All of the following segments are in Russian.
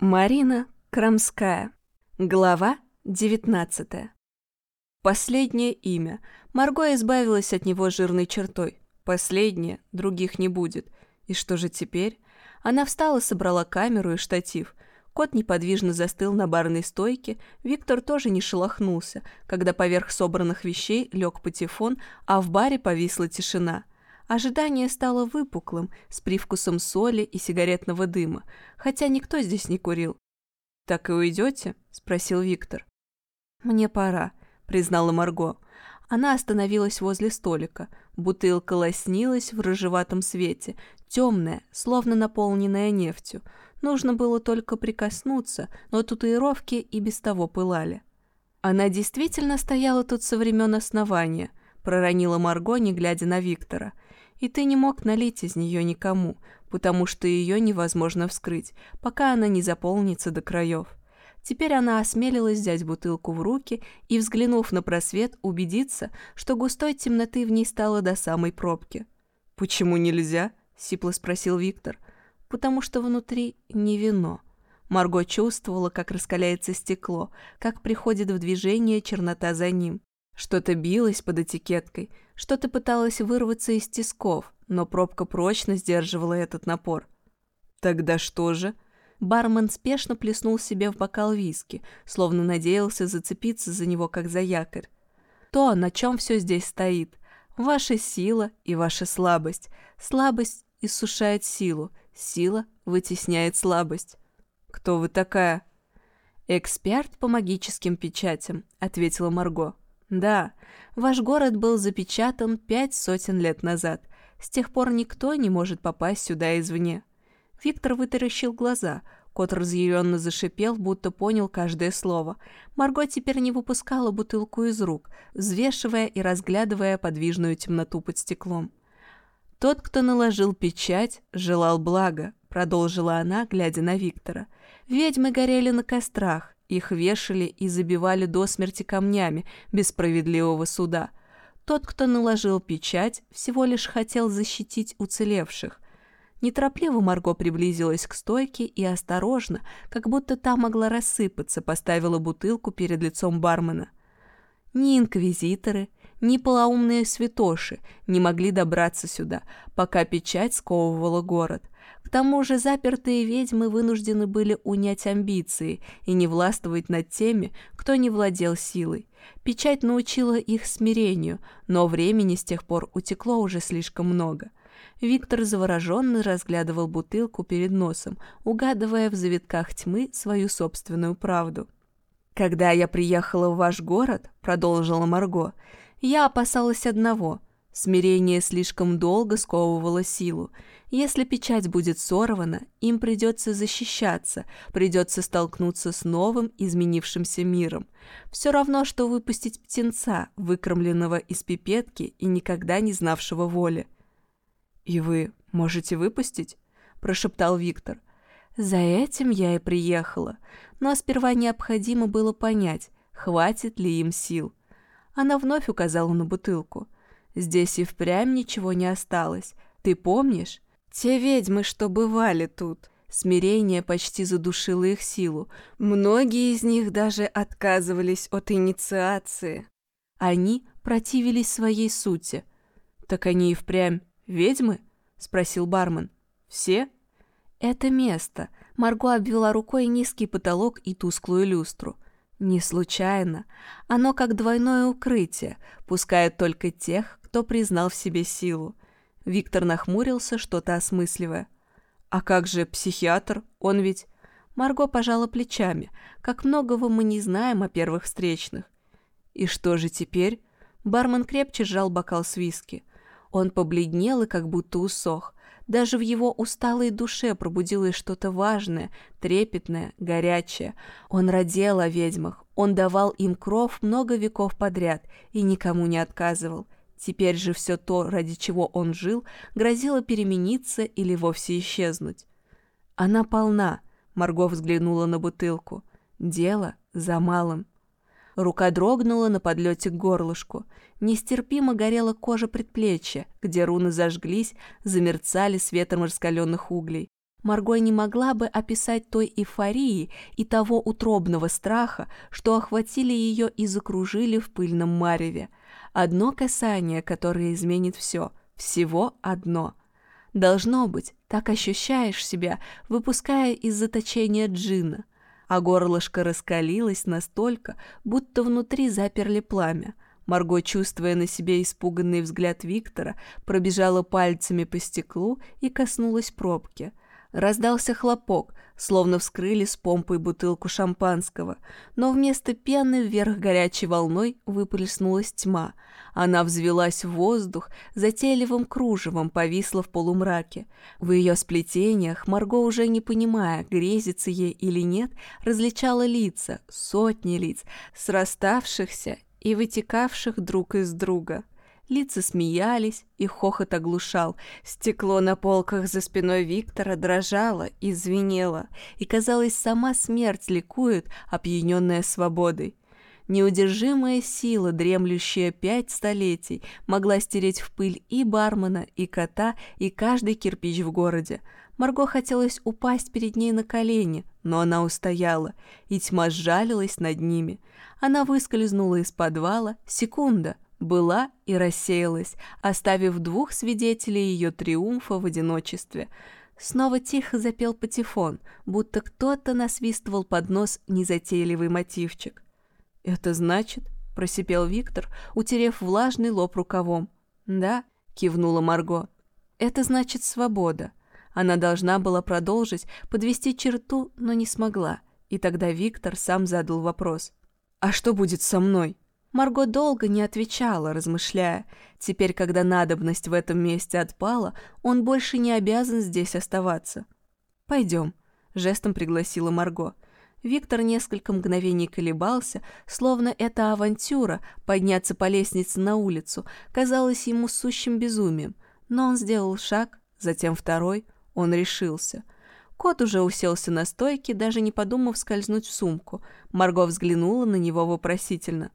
Марина Крамская. Глава 19. Последнее имя. Марго избавилась от него жирной чертой. Последнее, других не будет. И что же теперь? Она встала, собрала камеру и штатив. Кот неподвижно застыл на барной стойке, Виктор тоже не шелохнулся, когда поверх собранных вещей лег патефон, а в баре повисла тишина – Ожидание стало выпуклым, с привкусом соли и сигаретного дыма, хотя никто здесь не курил. «Так и уйдете?» – спросил Виктор. «Мне пора», – признала Марго. Она остановилась возле столика. Бутылка лоснилась в рыжеватом свете, темная, словно наполненная нефтью. Нужно было только прикоснуться, но татуировки и без того пылали. Она действительно стояла тут со времен основания, проронила Марго, не глядя на Виктора – и ты не мог налить из нее никому, потому что ее невозможно вскрыть, пока она не заполнится до краев. Теперь она осмелилась взять бутылку в руки и, взглянув на просвет, убедиться, что густой темноты в ней стало до самой пробки. «Почему нельзя?» — сипло спросил Виктор. «Потому что внутри не вино». Марго чувствовала, как раскаляется стекло, как приходит в движение чернота за ним. Что-то билось под этикеткой, что-то пыталось вырваться из тисков, но пробка прочно сдерживала этот напор. «Тогда что же?» Бармен спешно плеснул себе в бокал виски, словно надеялся зацепиться за него, как за якорь. «То, на чем все здесь стоит. Ваша сила и ваша слабость. Слабость иссушает силу, сила вытесняет слабость». «Кто вы такая?» «Эксперт по магическим печатям», — ответила Марго. Да, ваш город был запечатан пять сотен лет назад. С тех пор никто не может попасть сюда извне. Виктор вытаращил глаза. Кот разъяренно зашипел, будто понял каждое слово. Марго теперь не выпускала бутылку из рук, взвешивая и разглядывая подвижную темноту под стеклом. «Тот, кто наложил печать, желал блага», — продолжила она, глядя на Виктора. «Ведьмы горели на кострах, их вешали и забивали до смерти камнями без справедливого суда. Тот, кто наложил печать, всего лишь хотел защитить уцелевших. Неторопливо Марго приблизилась к стойке и осторожно, как будто та могла рассыпаться, поставила бутылку перед лицом бармена. Ни инквизиторы, ни полоумные святоши не могли добраться сюда, пока печать сковывала город – к тому же запертые ведьмы вынуждены были унять амбиции и не властвовать над теми, кто не владел силой. Печать научила их смирению, но времени с тех пор утекло уже слишком много. Виктор завороженно разглядывал бутылку перед носом, угадывая в завитках тьмы свою собственную правду. «Когда я приехала в ваш город», — продолжила Марго, — «я опасалась одного — Смирение слишком долго сковывало силу. Если печать будет сорвана, им придется защищаться, придется столкнуться с новым, изменившимся миром. Все равно, что выпустить птенца, выкормленного из пипетки и никогда не знавшего воли. «И вы можете выпустить?» – прошептал Виктор. «За этим я и приехала, но сперва необходимо было понять, хватит ли им сил». Она вновь указала на бутылку – Здесь и впрямь ничего не осталось. Ты помнишь? Те ведьмы, что бывали тут. Смирение почти задушило их силу. Многие из них даже отказывались от инициации. Они противились своей сути. «Так они и впрямь ведьмы?» — спросил бармен. «Все?» «Это место». Марго обвела рукой низкий потолок и тусклую люстру. Не случайно. Оно как двойное укрытие, пускает только тех, кто признал в себе силу. Виктор нахмурился, что-то осмысливая. «А как же психиатр? Он ведь...» Марго пожала плечами. «Как многого мы не знаем о первых встречных». «И что же теперь?» Бармен крепче сжал бокал с виски. Он побледнел и как будто усох. Даже в его усталой душе пробудилось что-то важное, трепетное, горячее. Он родил о ведьмах, он давал им кров много веков подряд и никому не отказывал. Теперь же все то, ради чего он жил, грозило перемениться или вовсе исчезнуть. Она полна, Марго взглянула на бутылку. Дело за малым. Рука дрогнула на подлете к горлышку. Нестерпимо горела кожа предплечья, где руны зажглись, замерцали светом раскаленных углей. Марго не могла бы описать той эйфории и того утробного страха, что охватили ее и закружили в пыльном мареве. Одно касание, которое изменит все. Всего одно. Должно быть, так ощущаешь себя, выпуская из заточения джина. А горлышко раскалилось настолько, будто внутри заперли пламя. Марго, чувствуя на себе испуганный взгляд Виктора, пробежала пальцами по стеклу и коснулась пробки — Раздался хлопок, словно вскрыли с помпой бутылку шампанского, но вместо пены вверх горячей волной выплеснулась тьма. Она взвелась в воздух, затейливым кружевом повисла в полумраке. В ее сплетениях Марго, уже не понимая, грезится ей или нет, различала лица, сотни лиц, сраставшихся и вытекавших друг из друга. Лица смеялись, и хохот оглушал. Стекло на полках за спиной Виктора дрожало и звенело, и, казалось, сама смерть ликует, опьяненная свободой. Неудержимая сила, дремлющая пять столетий, могла стереть в пыль и бармена, и кота, и каждый кирпич в городе. Марго хотелось упасть перед ней на колени, но она устояла, и тьма сжалилась над ними. Она выскользнула из подвала. Секунда — была и рассеялась, оставив двух свидетелей ее триумфа в одиночестве. Снова тихо запел патефон, будто кто-то насвистывал под нос незатейливый мотивчик. «Это значит?» — просипел Виктор, утерев влажный лоб рукавом. «Да», — кивнула Марго. «Это значит свобода». Она должна была продолжить, подвести черту, но не смогла. И тогда Виктор сам задал вопрос. «А что будет со мной?» Марго долго не отвечала, размышляя. Теперь, когда надобность в этом месте отпала, он больше не обязан здесь оставаться. «Пойдем», — жестом пригласила Марго. Виктор несколько мгновений колебался, словно эта авантюра, подняться по лестнице на улицу, казалась ему сущим безумием. Но он сделал шаг, затем второй, он решился. Кот уже уселся на стойке, даже не подумав скользнуть в сумку. Марго взглянула на него вопросительно.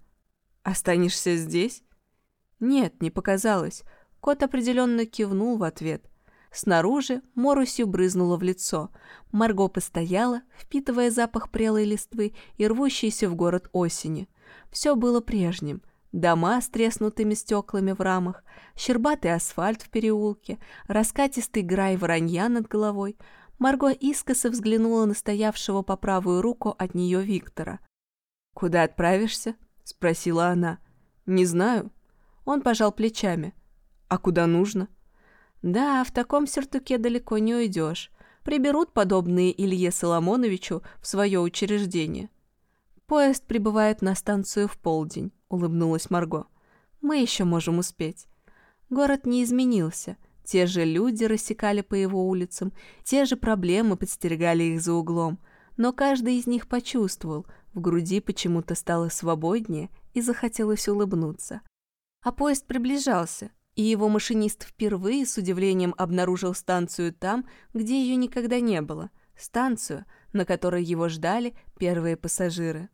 «Останешься здесь?» «Нет, не показалось». Кот определенно кивнул в ответ. Снаружи моросью брызнуло в лицо. Марго постояла, впитывая запах прелой листвы и рвущейся в город осени. Все было прежним. Дома с треснутыми стеклами в рамах, щербатый асфальт в переулке, раскатистый грай воронья над головой. Марго искоса взглянула на стоявшего по правую руку от нее Виктора. «Куда отправишься?» — спросила она. «Не знаю». Он пожал плечами. «А куда нужно?» «Да, в таком сертуке далеко не уйдешь. Приберут подобные Илье Соломоновичу в свое учреждение». «Поезд прибывает на станцию в полдень», — улыбнулась Марго. «Мы еще можем успеть». Город не изменился. Те же люди рассекали по его улицам, те же проблемы подстерегали их за углом. Но каждый из них почувствовал, в груди почему-то стало свободнее и захотелось улыбнуться. А поезд приближался, и его машинист впервые с удивлением обнаружил станцию там, где ее никогда не было. Станцию, на которой его ждали первые пассажиры.